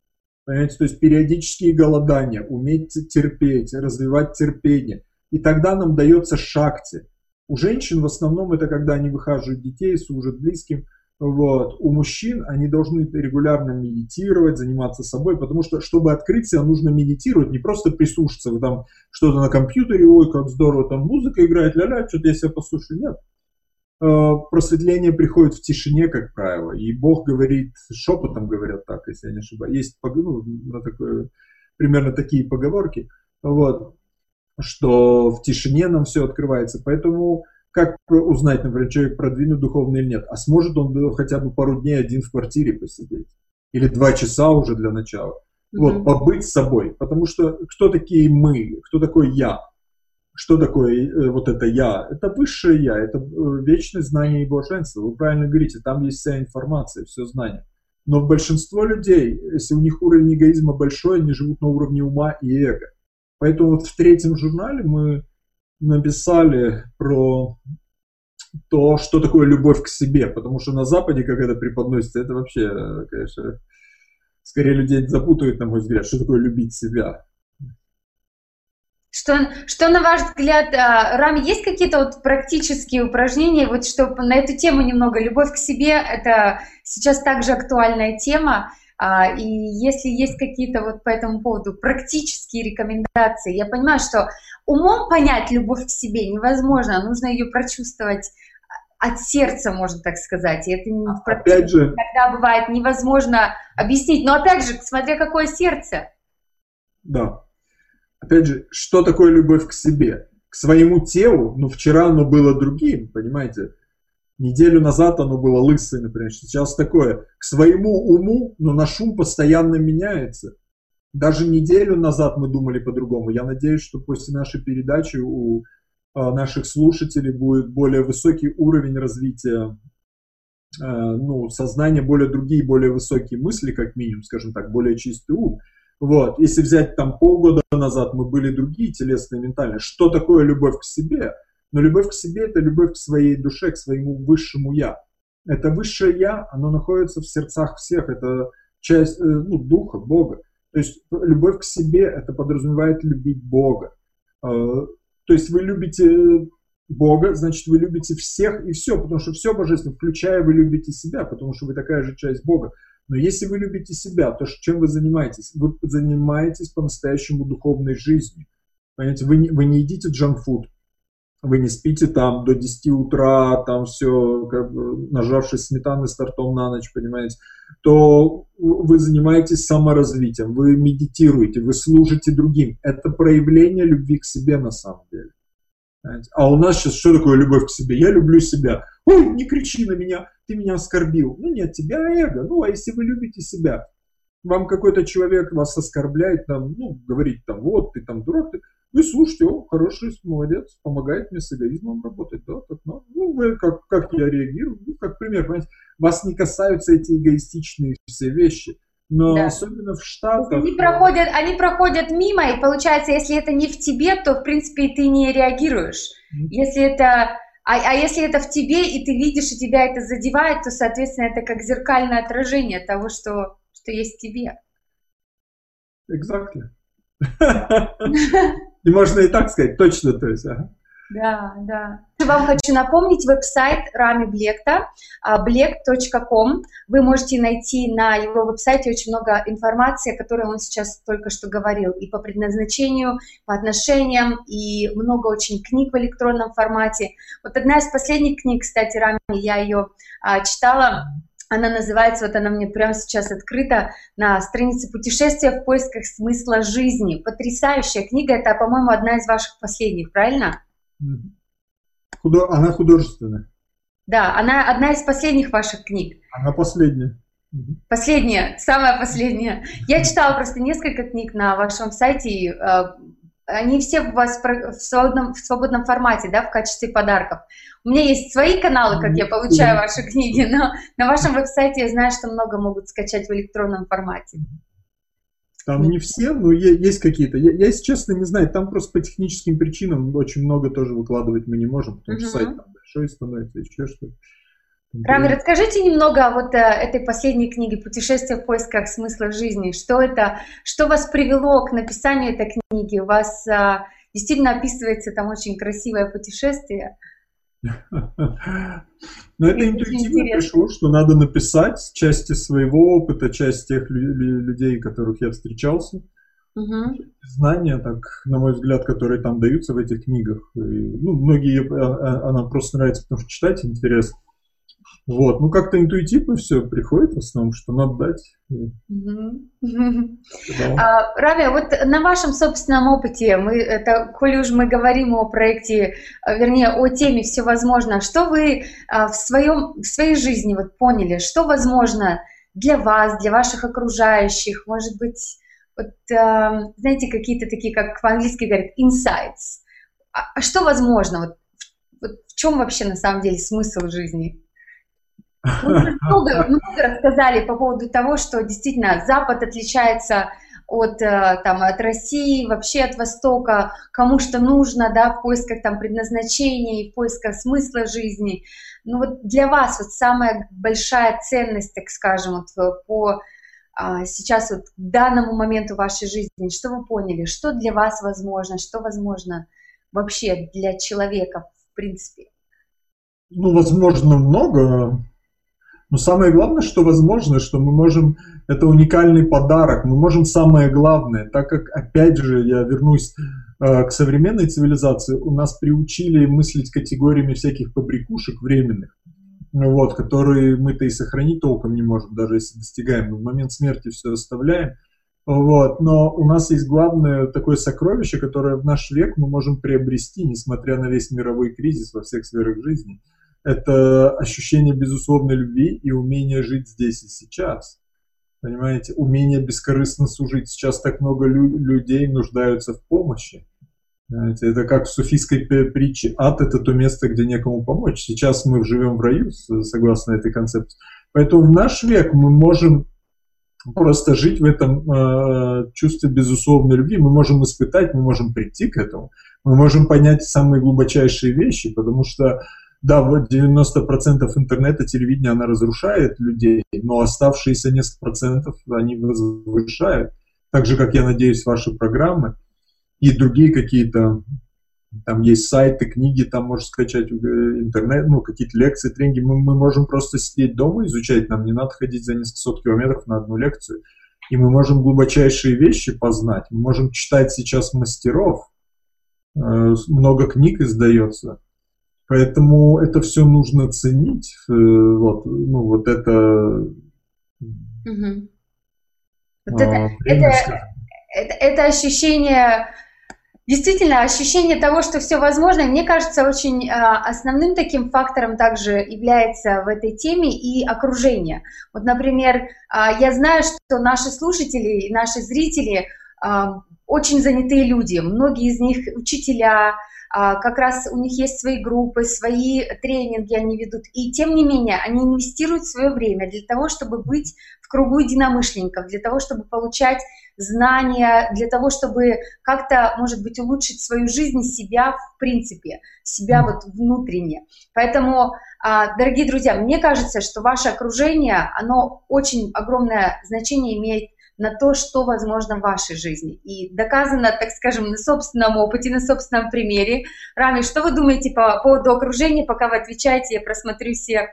Понимаете, то есть периодические голодания, уметь терпеть, развивать терпение. И тогда нам дается шакти. У женщин в основном это когда они выхаживают детей, служат близким. Вот. У мужчин они должны регулярно медитировать, заниматься собой, потому что, чтобы открыть себя, нужно медитировать, не просто прислушаться, там что-то на компьютере, ой, как здорово, там музыка играет, ля-ля, что-то я себя послушаю. Нет. Э, просветление приходит в тишине, как правило, и Бог говорит, шепотом говорят так, если я не ошибаюсь. Есть ну, такое, примерно такие поговорки. вот, что в тишине нам все открывается. Поэтому как узнать, например, человек продвинут духовно или нет? А сможет он хотя бы пару дней один в квартире посидеть? Или два часа уже для начала? Mm-hmm. Вот, побыть с собой. Потому что кто такие мы? Кто такой я? Что такое э, вот это я? Это высшее я, это э, вечное знание и блаженство. Вы правильно говорите, там есть вся информация, все знание. Но большинство людей, если у них уровень эгоизма большой, они живут на уровне ума и эго. Поэтому вот в третьем журнале мы написали про то, что такое любовь к себе, потому что на Западе, как это преподносится, это вообще, конечно, скорее людей запутают, на мой взгляд, что такое любить себя. Что, что на ваш взгляд, а, Рами, есть какие-то вот практические упражнения, вот чтобы на эту тему немного, любовь к себе, это сейчас также актуальная тема, а, и если есть какие-то вот по этому поводу практические рекомендации, я понимаю, что умом понять любовь к себе невозможно, нужно ее прочувствовать от сердца, можно так сказать. И это опять же, иногда бывает невозможно объяснить. Но опять же, смотря какое сердце. Да опять же, что такое любовь к себе? К своему телу, ну, вчера оно было другим, понимаете? Неделю назад оно было лысое, например, сейчас такое. К своему уму, но наш ум постоянно меняется. Даже неделю назад мы думали по-другому. Я надеюсь, что после нашей передачи у а, наших слушателей будет более высокий уровень развития а, ну, сознания, более другие, более высокие мысли, как минимум, скажем так, более чистый ум. Вот. Если взять там полгода назад, мы были другие телесные, ментальные. Что такое любовь к себе? Но любовь к себе – это любовь к своей душе, к своему высшему «я». Это высшее «я», оно находится в сердцах всех, это часть э, ну, духа, Бога. То есть любовь к себе – это подразумевает любить Бога. Э, то есть вы любите Бога, значит, вы любите всех и все, потому что все божественно, включая вы любите себя, потому что вы такая же часть Бога. Но если вы любите себя, то чем вы занимаетесь? Вы занимаетесь по-настоящему духовной жизнью. Понимаете, вы не, вы не едите джанкфуд, вы не спите там до 10 утра, там все, как бы, нажавшись сметаны с тортом на ночь, понимаете, то вы занимаетесь саморазвитием, вы медитируете, вы служите другим. Это проявление любви к себе на самом деле. А у нас сейчас что такое любовь к себе? Я люблю себя. Ой, не кричи на меня, ты меня оскорбил. Ну нет, тебя эго. Ну а если вы любите себя, вам какой-то человек вас оскорбляет, там, ну, говорит там, вот, ты там дурак, ты, вы слушайте, о, хороший, молодец, помогает мне с эгоизмом работать, да, так, ну, ну вы, как, как я реагирую, ну, как пример, понимаете, вас не касаются эти эгоистичные все вещи, но да. особенно в Штатах... Они проходят, они проходят мимо, и получается, если это не в тебе, то, в принципе, ты не реагируешь. Mm-hmm. Если это а, а если это в тебе, и ты видишь, и тебя это задевает, то, соответственно, это как зеркальное отражение того, что, что есть в тебе. Exactly. И можно и так сказать, точно, то есть. Ага. Да, да. Вам хочу напомнить веб-сайт Рами Блекта, blekt.com. Вы можете найти на его веб-сайте очень много информации, о которой он сейчас только что говорил, и по предназначению, по отношениям, и много очень книг в электронном формате. Вот одна из последних книг, кстати, Рами, я ее а, читала, она называется, вот она мне прямо сейчас открыта на странице «Путешествия в поисках смысла жизни». Потрясающая книга, это, по-моему, одна из ваших последних, правильно? Худо... Она художественная. Да, она одна из последних ваших книг. Она последняя. Последняя, самая последняя. Я читала просто несколько книг на вашем сайте. И, э, они все у вас в свободном, в свободном формате, да, в качестве подарков. У меня есть свои каналы, как я получаю ваши книги, но на вашем веб-сайте я знаю, что много могут скачать в электронном формате. Там не все, но есть какие-то. Я, я, если честно, не знаю, там просто по техническим причинам очень много тоже выкладывать мы не можем, потому что сайт там большой становится, еще что-то. Рами, расскажите немного о вот э, этой последней книге «Путешествие в поисках смысла жизни». Что это, что вас привело к написанию этой книги? У вас э, действительно описывается там очень красивое путешествие. Но это интуитивно пришло, что надо написать части своего опыта, часть тех людей, которых я встречался. Угу. Знания, так, на мой взгляд, которые там даются в этих книгах. И, ну, многие, а, а, она просто нравится, потому что читать интересно. Вот, ну как-то интуитивно все приходит в основном, что надо дать. А, Рави, вот на вашем собственном опыте, мы, это, коли уж мы говорим о проекте, а, вернее, о теме «Все возможно», что вы а, в, своем, в своей жизни вот поняли, что возможно для вас, для ваших окружающих, может быть, вот, знаете, какие-то такие, как по-английски говорят, insights. А что возможно? Вот, вот в чем вообще на самом деле смысл жизни? Мы много, много рассказали по поводу того, что действительно Запад отличается от, э, там, от России, вообще от Востока, кому что нужно, да, в поисках там предназначения, в поисках смысла жизни. Ну вот для вас вот самая большая ценность, так скажем, вот по а, сейчас вот данному моменту вашей жизни, что вы поняли, что для вас возможно, что возможно вообще для человека в принципе? Ну, возможно, много. Но самое главное, что возможно, что мы можем, это уникальный подарок, мы можем самое главное, так как, опять же, я вернусь э, к современной цивилизации, у нас приучили мыслить категориями всяких побрякушек временных, вот, которые мы-то и сохранить толком не можем, даже если достигаем, но в момент смерти все оставляем. Вот, но у нас есть главное такое сокровище, которое в наш век мы можем приобрести, несмотря на весь мировой кризис во всех сферах жизни – это ощущение безусловной любви и умение жить здесь и сейчас. Понимаете, умение бескорыстно служить. Сейчас так много лю- людей нуждаются в помощи. Понимаете, это как в суфийской притче. Ад – это то место, где некому помочь. Сейчас мы живем в раю, согласно этой концепции. Поэтому в наш век мы можем просто жить в этом э, чувстве безусловной любви. Мы можем испытать, мы можем прийти к этому. Мы можем понять самые глубочайшие вещи, потому что да, вот 90% интернета, телевидения, она разрушает людей, но оставшиеся несколько процентов они возвышают. Так же, как я надеюсь, ваши программы и другие какие-то, там есть сайты, книги, там можно скачать э, интернет, ну, какие-то лекции, тренинги. Мы, мы можем просто сидеть дома изучать, нам не надо ходить за несколько сот километров на одну лекцию. И мы можем глубочайшие вещи познать. Мы можем читать сейчас мастеров. Э, много книг издается Поэтому это все нужно ценить. Э, вот, ну, вот это... Угу. Вот это, а, это, это, это ощущение, действительно, ощущение того, что все возможно, мне кажется, очень а, основным таким фактором также является в этой теме и окружение. Вот, например, а, я знаю, что наши слушатели и наши зрители а, очень занятые люди, многие из них учителя, как раз у них есть свои группы, свои тренинги они ведут, и тем не менее они инвестируют свое время для того, чтобы быть в кругу единомышленников, для того, чтобы получать знания, для того, чтобы как-то, может быть, улучшить свою жизнь, себя в принципе, себя вот внутренне. Поэтому, а, дорогие друзья, мне кажется, что ваше окружение, оно очень огромное значение имеет на то, что возможно в вашей жизни. И доказано, так скажем, на собственном опыте, на собственном примере. Рами, что вы думаете по поводу окружения, пока вы отвечаете, я просмотрю все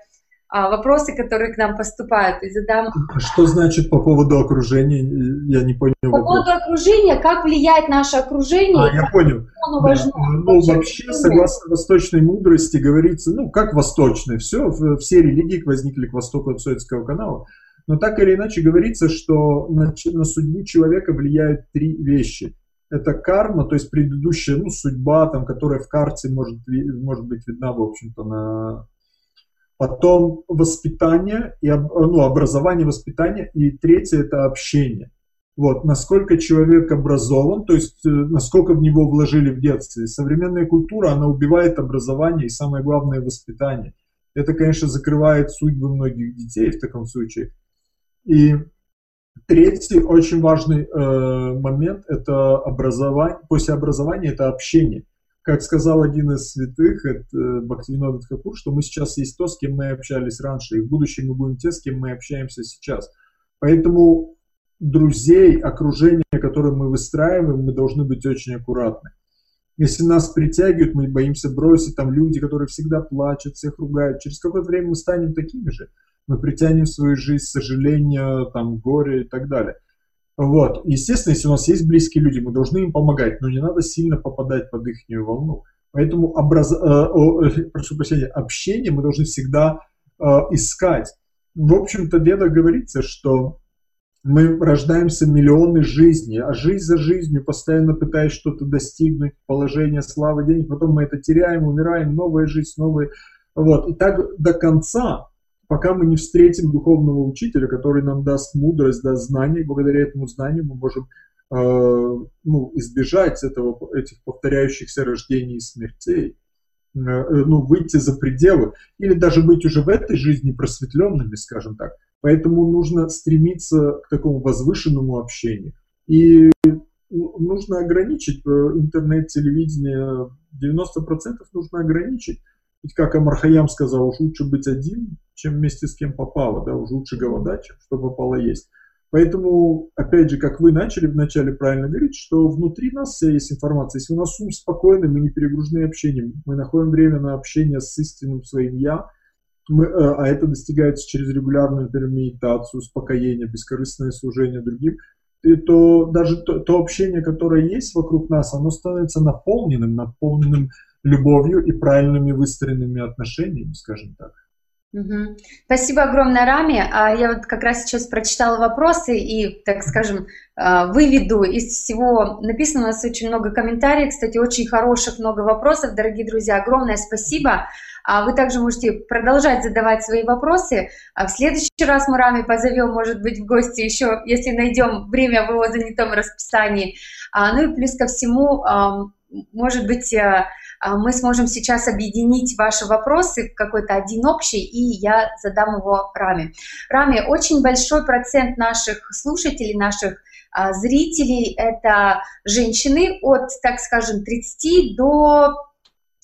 а, вопросы, которые к нам поступают, и задам... А что значит по поводу окружения? Я не понял. По вопрос. поводу окружения, как влияет наше окружение? А, я понял. Оно важно. Да. Ну, вообще, согласно восточной мудрости, говорится, ну, как восточной, все, все религии возникли к востоку от Советского канала. Но так или иначе говорится, что на, на судьбу человека влияют три вещи. Это карма, то есть предыдущая ну, судьба, там, которая в карте может, может быть видна, в общем-то, на... Потом воспитание, и, ну, образование, воспитание. И третье – это общение. Вот, насколько человек образован, то есть э, насколько в него вложили в детстве. Современная культура, она убивает образование и самое главное воспитание. Это, конечно, закрывает судьбы многих детей в таком случае. И третий очень важный э, момент – это образование, после образования – это общение. Как сказал один из святых, это э, Бхактивинод Хакур, что мы сейчас есть то, с кем мы общались раньше, и в будущем мы будем те, с кем мы общаемся сейчас. Поэтому друзей, окружение, которое мы выстраиваем, мы должны быть очень аккуратны. Если нас притягивают, мы боимся бросить, там люди, которые всегда плачут, всех ругают, через какое-то время мы станем такими же мы притянем в свою жизнь сожаление, там, горе и так далее. Вот. Естественно, если у нас есть близкие люди, мы должны им помогать, но не надо сильно попадать под их волну. Поэтому образ... э, э, прошу прощения, общение мы должны всегда искать. В общем-то, в ведах говорится, что мы рождаемся миллионы жизней, а жизнь за жизнью, постоянно пытаясь что-то достигнуть, положение, слава, денег, потом мы это теряем, умираем, новая жизнь, новая. Вот. И так до конца, пока мы не встретим духовного учителя, который нам даст мудрость, даст знания, и благодаря этому знанию мы можем э, ну, избежать этого, этих повторяющихся рождений и смертей, э, ну, выйти за пределы, или даже быть уже в этой жизни просветленными, скажем так. Поэтому нужно стремиться к такому возвышенному общению. И нужно ограничить э, интернет, телевидение, 90% нужно ограничить. Ведь как Амархаям сказал, уж лучше быть один, чем вместе с кем попало, да, уж лучше голодать, чем что попало есть. Поэтому, опять же, как вы начали вначале правильно говорить, что внутри нас вся есть информация. Если у нас ум спокойный, мы не перегружены общением, мы находим время на общение с истинным своим «я», мы, э, а это достигается через регулярную например, медитацию, успокоение, бескорыстное служение другим, и то даже то, то общение, которое есть вокруг нас, оно становится наполненным, наполненным любовью и правильными выстроенными отношениями, скажем так. Угу. Спасибо огромное, Рами. А я вот как раз сейчас прочитала вопросы и, так скажем, а, выведу из всего написано. У нас очень много комментариев, кстати, очень хороших, много вопросов, дорогие друзья. Огромное спасибо. А вы также можете продолжать задавать свои вопросы. А в следующий раз мы Рами позовем, может быть, в гости еще, если найдем время в его занятом расписании. А, ну и плюс ко всему, может быть, э, мы сможем сейчас объединить ваши вопросы в какой-то один общий, и я задам его Раме. Раме, очень большой процент наших слушателей, наших зрителей – это женщины от, так скажем, 30 до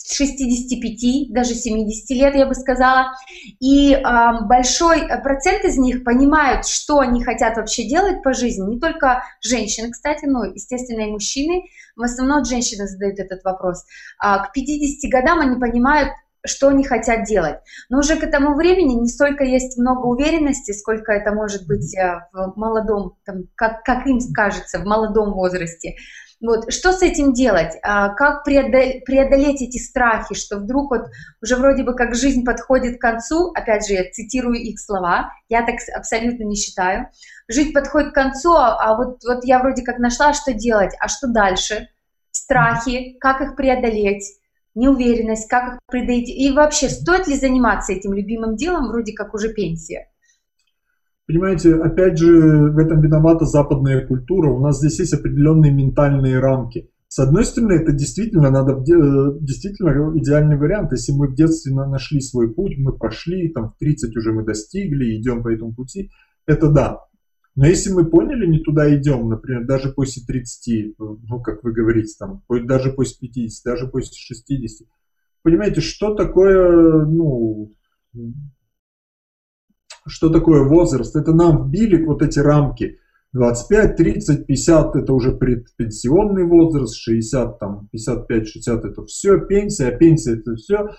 65, даже 70 лет, я бы сказала. И э, большой процент из них понимают, что они хотят вообще делать по жизни. Не только женщины, кстати, но, естественно, и мужчины. В основном женщины задают этот вопрос. А к 50 годам они понимают, что они хотят делать. Но уже к этому времени не столько есть много уверенности, сколько это может быть э, в молодом, там, как, как им кажется, в молодом возрасте. Вот, что с этим делать? А, как преодолеть эти страхи, что вдруг вот уже вроде бы как жизнь подходит к концу, опять же, я цитирую их слова, я так абсолютно не считаю, жизнь подходит к концу, а вот, вот я вроде как нашла, что делать, а что дальше? Страхи, как их преодолеть? неуверенность, как их преодолеть, и вообще, стоит ли заниматься этим любимым делом, вроде как уже пенсия? Понимаете, опять же, в этом виновата западная культура. У нас здесь есть определенные ментальные рамки. С одной стороны, это действительно надо, действительно идеальный вариант. Если мы в детстве нашли свой путь, мы прошли, там в 30 уже мы достигли, идем по этому пути, это да. Но если мы поняли, не туда идем, например, даже после 30, ну, как вы говорите, там, даже после 50, даже после 60, понимаете, что такое, ну, что такое возраст? Это нам вбили вот эти рамки. 25, 30, 50 это уже предпенсионный возраст, 60, там, 55, 60 это все пенсия, а пенсия это все.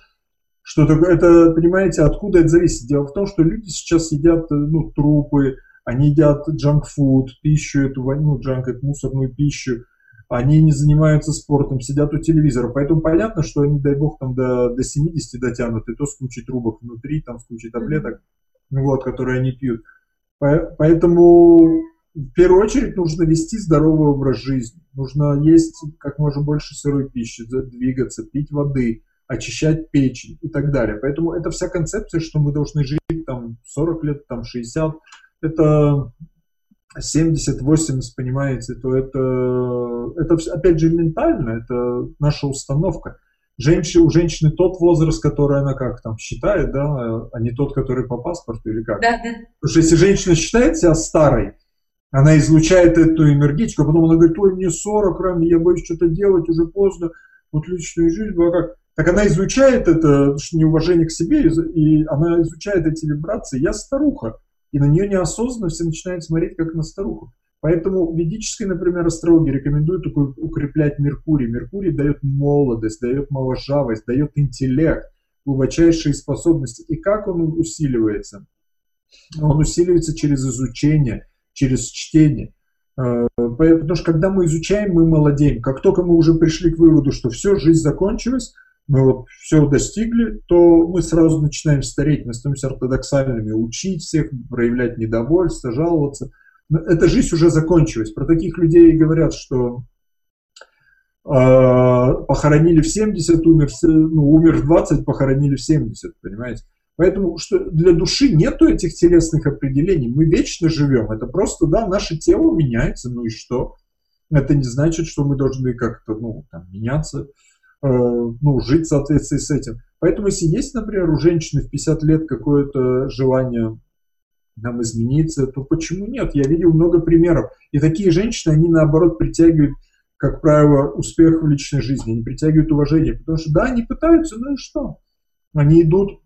Что такое, это, понимаете, откуда это зависит? Дело в том, что люди сейчас едят ну, трупы, они едят джанк-фуд, пищу эту, ну, джанк, это мусорную пищу, они не занимаются спортом, сидят у телевизора. Поэтому понятно, что они, дай бог, там до, до 70 дотянут, и то с кучей трубок внутри, там с кучей таблеток. Вот, которые они пьют. Поэтому в первую очередь нужно вести здоровый образ жизни. Нужно есть как можно больше сырой пищи, двигаться, пить воды, очищать печень и так далее. Поэтому это вся концепция, что мы должны жить там 40 лет, там 60, это 70-80, понимаете, то это, это опять же ментально, это наша установка женщин, у женщины тот возраст, который она как там считает, да, а не тот, который по паспорту или как. Да, да. Потому что если женщина считает себя старой, она излучает эту энергетику, а потом она говорит, ой, мне 40, рано, я боюсь что-то делать, уже поздно, вот личную жизнь, а как? Так она изучает это неуважение к себе, и она изучает эти вибрации. Я старуха, и на нее неосознанно все начинают смотреть как на старуху. Поэтому ведической, например, астрологии рекомендуют укреплять Меркурий. Меркурий дает молодость, дает моложавость, дает интеллект, глубочайшие способности. И как он усиливается? Он усиливается через изучение, через чтение. Э, потому что когда мы изучаем, мы молодеем. Как только мы уже пришли к выводу, что все, жизнь закончилась, мы вот все достигли, то мы сразу начинаем стареть, мы становимся ортодоксальными, учить всех, проявлять недовольство, жаловаться. Эта жизнь уже закончилась. Про таких людей говорят, что э, похоронили в 70, умер, ну, умер в 20, похоронили в 70, понимаете? Поэтому что для души нету этих телесных определений. Мы вечно живем. Это просто, да, наше тело меняется, ну и что? Это не значит, что мы должны как-то, ну, там, меняться. Э, ну, жить в соответствии с этим. Поэтому, если есть, например, у женщины в 50 лет какое-то желание нам измениться, то почему нет? Я видел много примеров. И такие женщины, они наоборот притягивают, как правило, успех в личной жизни, они притягивают уважение. Потому что да, они пытаются, ну и что? Они идут,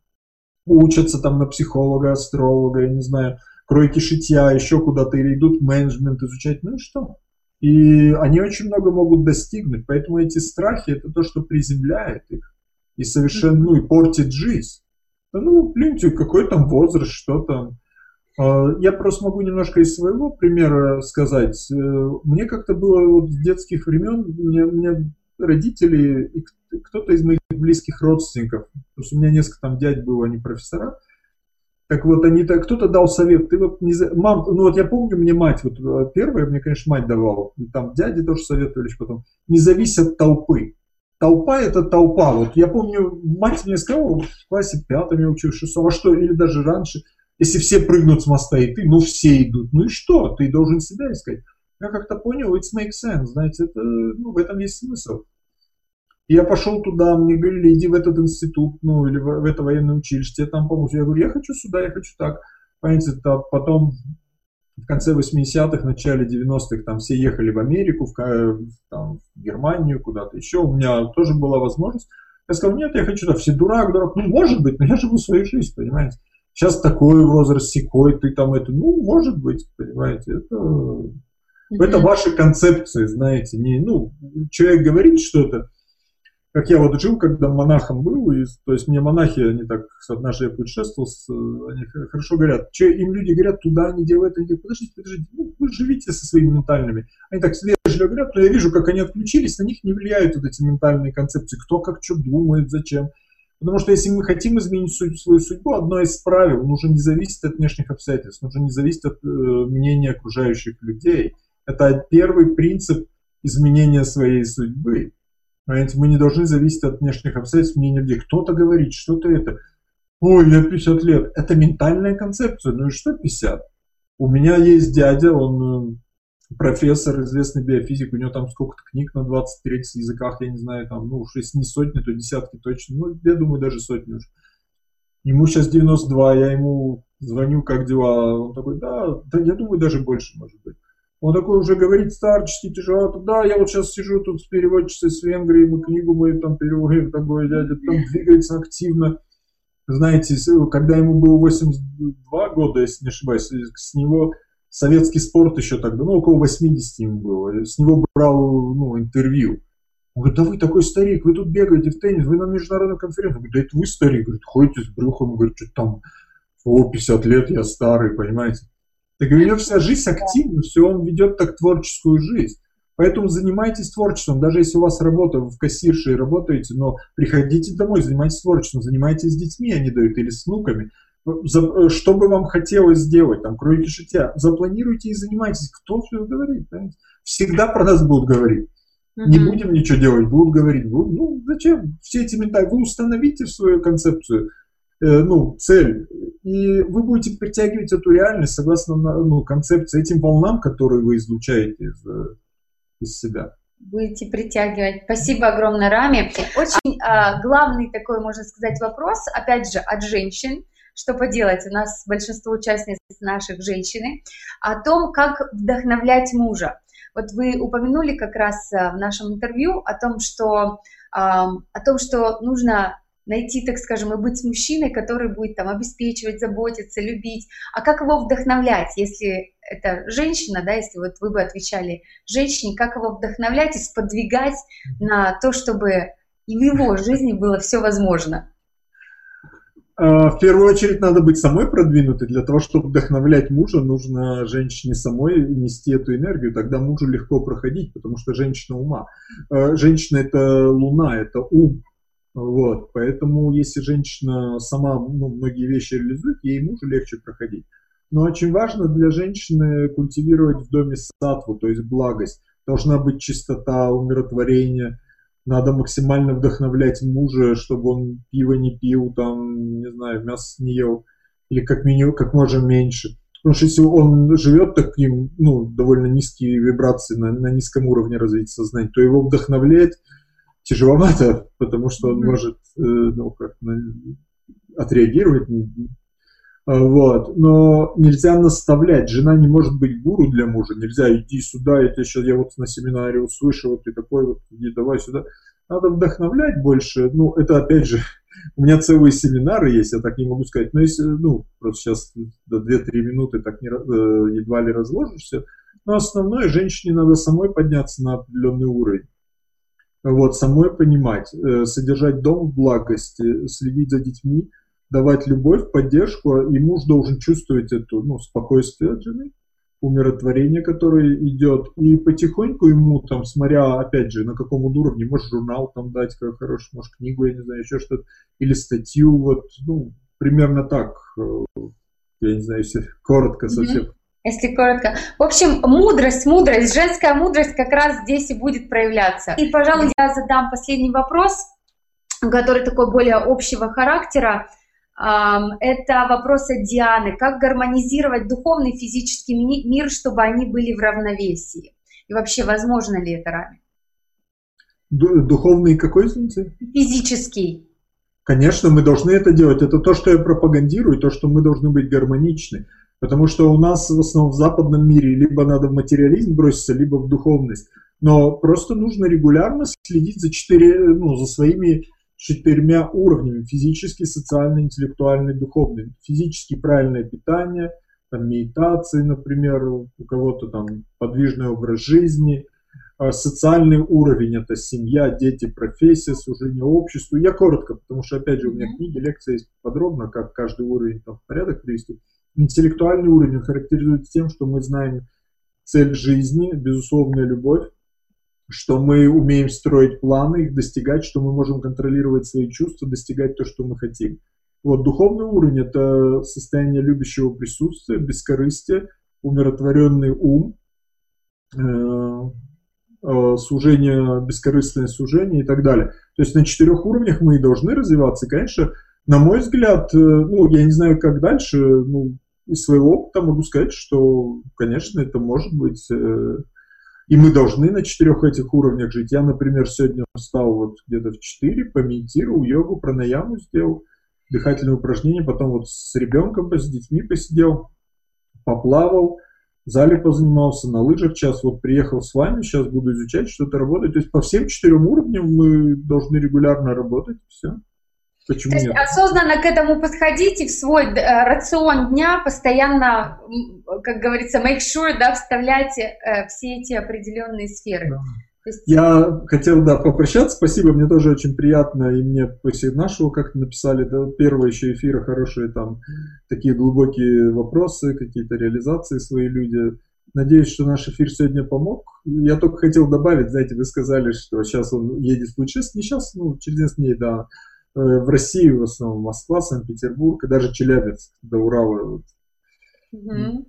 учатся там на психолога, астролога, я не знаю, кройки шитья, еще куда-то, или идут менеджмент изучать, ну и что? И они очень много могут достигнуть. Поэтому эти страхи – это то, что приземляет их и совершенно, ну, и портит жизнь. Да ну, плюньте, какой там возраст, что там. А, я просто могу немножко из своего примера сказать. Э, мне как-то было вот с детских времен, мне, мне родители и кто-то из моих близких родственников, потому что у меня несколько там дядь было, они профессора, так вот, они так, кто-то дал совет, ты вот не, мам, ну вот я помню, мне мать, вот э, первая, мне, конечно, мать давала, там дяди тоже советовали потом, не зависит от толпы. Толпа это толпа. Вот я помню, мать мне сказала, в классе пятом я учился, шестом, а что, или даже раньше, если все прыгнут с моста, и ты, ну все идут, ну и что, ты должен себя искать. Я как-то понял, it makes sense, знаете, это, ну, в этом есть смысл. Я пошел туда, мне говорили, иди в этот институт, ну, или в, это военное училище, там помогут. Я говорю, я хочу сюда, я хочу так. Понимаете, то потом в конце 80-х, начале 90-х там все ехали в Америку, в, там, в Германию, куда-то еще. У меня тоже была возможность. Я сказал, нет, я хочу, да, все дурак, дурак. Ну, может быть, но я живу свою жизнь, понимаете. Сейчас такой возраст, секой, ты там это, ну, может быть, понимаете, это, mm-hmm. это ваши концепции, знаете, не, ну, человек говорит что-то, как я вот жил, когда монахом был, и, то есть мне монахи, они так, однажды я путешествовал, с, они хорошо говорят, что им люди говорят, туда не делают, они говорят, подождите, подождите, ну, вы живите со своими ментальными. Они так вежливо говорят, но я вижу, как они отключились, на них не влияют вот эти ментальные концепции, кто как что думает, зачем. Потому что если мы хотим изменить свою судьбу, одно из правил нужно не зависеть от внешних обстоятельств, нужно не зависеть от э, мнения окружающих людей. Это первый принцип изменения своей судьбы. Понимаете, мы не должны зависеть от внешних обстоятельств, мнения людей. Кто-то говорит, что-то это. Ой, я 50 лет. Это ментальная концепция. Ну и что 50? У меня есть дядя, он э, профессор, известный биофизик, у него там сколько-то книг на 23 языках, я не знаю, там, ну, уж если не сотни, то десятки точно, ну, я думаю, даже сотни уже. Ему сейчас 92, я ему звоню, как дела, он такой, да, да, я думаю, даже больше, может быть. Он такой уже говорит старчески, тяжело. Да, я вот сейчас сижу тут с переводчицей с Венгрии, мы книгу мы там переводим, такой дядя там двигается активно. Знаете, когда ему было 82 года, если не ошибаюсь, с него советский спорт еще тогда, ну, около 80 ему было, с него брал ну, интервью. Он говорит, да вы такой старик, вы тут бегаете в теннис, вы на международной конференции. Он говорит, да это вы старик, говорит, ходите с брюхом, говорит, что там, о, 50 лет, я старый, понимаете. Так у него вся жизнь активна, все, он ведет так творческую жизнь. Поэтому занимайтесь творчеством, даже если у вас работа в кассирше работаете, но приходите домой, занимайтесь творчеством, занимайтесь с детьми, они дают, или с внуками. Что бы вам хотелось сделать, там, кройки шитья, запланируйте и занимайтесь. Кто все говорит? Понимаете? Всегда про нас будут говорить. Mm-hmm. Не будем ничего делать, будут говорить. Будут, ну, зачем? Все эти ментальные. Вы установите свою концепцию, э, ну, цель, и вы будете притягивать эту реальность согласно ну, концепции, этим волнам, которые вы излучаете из, из себя. Будете притягивать. Спасибо огромное, Рами. Очень а, главный такой, можно сказать, вопрос, опять же, от женщин. Что поделать, у нас большинство участниц наших женщины, о том, как вдохновлять мужа. Вот вы упомянули как раз а, в нашем интервью о том, что, о том, что нужно найти, так скажем, и быть мужчиной, который будет там обеспечивать, заботиться, любить, а как его вдохновлять, если это женщина, да, если вот вы бы отвечали женщине, как его вдохновлять и сподвигать на то, чтобы и в его жизни было все возможно? А, в первую очередь надо быть самой продвинутой. Для того, чтобы вдохновлять мужа, нужно женщине самой нести эту энергию. Тогда мужу легко проходить, потому что женщина ума. А, женщина – это луна, это ум. Вот, поэтому если женщина сама ну, многие вещи реализует, ей мужу легче проходить. Но очень важно для женщины культивировать в доме сатву, то есть благость. Должна быть чистота, умиротворение. Надо максимально вдохновлять мужа, чтобы он пиво не пил, там, не знаю, мясо не ел. Или как минимум, как можно меньше. Потому что если он живет таким, ну, довольно низкие вибрации, на, на низком уровне развития сознания, то его вдохновлять тяжеловато, потому что он может, э, ну, как, отреагировать а, вот. Но нельзя наставлять. Жена не может быть гуру для мужа. Нельзя иди сюда, тебя сейчас я вот на семинаре услышал, ты такой вот, иди давай сюда. Надо вдохновлять больше. Ну, это опять же, у меня целые семинары есть, я так не могу сказать. Но если, ну, просто сейчас до 2-3 минуты так не, э, едва ли разложишься. Но основное, женщине надо самой подняться на определенный уровень. Вот, самой понимать, э, содержать дом в благости, следить за детьми – давать любовь, поддержку, и муж должен чувствовать эту, ну, спокойствие от жены, умиротворение, которое идет, и потихоньку ему, там, смотря, опять же, на каком уровне, может журнал там дать, как хороший, может книгу, я не знаю, еще что-то, или статью, вот, ну, примерно так, э, я не знаю, если коротко совсем. Если коротко. В общем, мудрость, мудрость, женская мудрость как раз здесь и будет проявляться. И, пожалуй, я задам последний вопрос, который такой более общего характера это вопросы Дианы. Как гармонизировать духовный и физический мир, чтобы они были в равновесии? И вообще, возможно ли это, Рами? Духовный какой, извините? Физический. Конечно, мы должны это делать. Это то, что я пропагандирую, то, что мы должны быть гармоничны. Потому что у нас в основном в западном мире либо надо в материализм броситься, либо в духовность. Но просто нужно регулярно следить за, четыре, ну, за своими четырьмя уровнями – физический, социальный, интеллектуальный, духовный. Физически правильное питание, там, медитации, например, у кого-то там подвижный образ жизни. А социальный уровень – это семья, дети, профессия, служение обществу. Я коротко, потому что, опять же, у меня книги, лекции есть подробно, как каждый уровень там, в порядок привести. Интеллектуальный уровень характеризуется тем, что мы знаем цель жизни, безусловная любовь, что мы умеем строить планы, их достигать, что мы можем контролировать свои чувства, достигать то, что мы хотим. Вот духовный уровень – это состояние любящего присутствия, бескорыстия, умиротворенный ум, э, э, служение, бескорыстное служение и так далее. То есть на четырех уровнях мы и должны развиваться. И, конечно, на мой взгляд, э, ну, я не знаю, как дальше, ну, из своего опыта могу сказать, что, конечно, это может быть и мы должны на четырех этих уровнях жить. Я, например, сегодня встал вот где-то в четыре, помедитировал, йогу, пранаяму сделал, дыхательные упражнения, потом вот с ребенком, с детьми посидел, поплавал, в зале позанимался, на лыжах час, вот приехал с вами, сейчас буду изучать, что-то работать. То есть по всем четырем уровням мы должны регулярно работать, все. Почему То есть нет? осознанно к этому подходите в свой э, рацион дня, постоянно, как говорится, make sure, да, вставляйте э, все эти определенные сферы. Да. Есть... Я хотел, да, попрощаться. Спасибо, мне тоже очень приятно. И мне после нашего как-то написали, да, первого еще эфира хорошие там такие глубокие вопросы, какие-то реализации свои люди. Надеюсь, что наш эфир сегодня помог. Я только хотел добавить, знаете, вы сказали, что сейчас он едет в путешествие. Не сейчас, ну, через несколько дней, да, в России в основном Москва, Санкт-Петербург и даже Челябинск до Урала. Вот. Угу.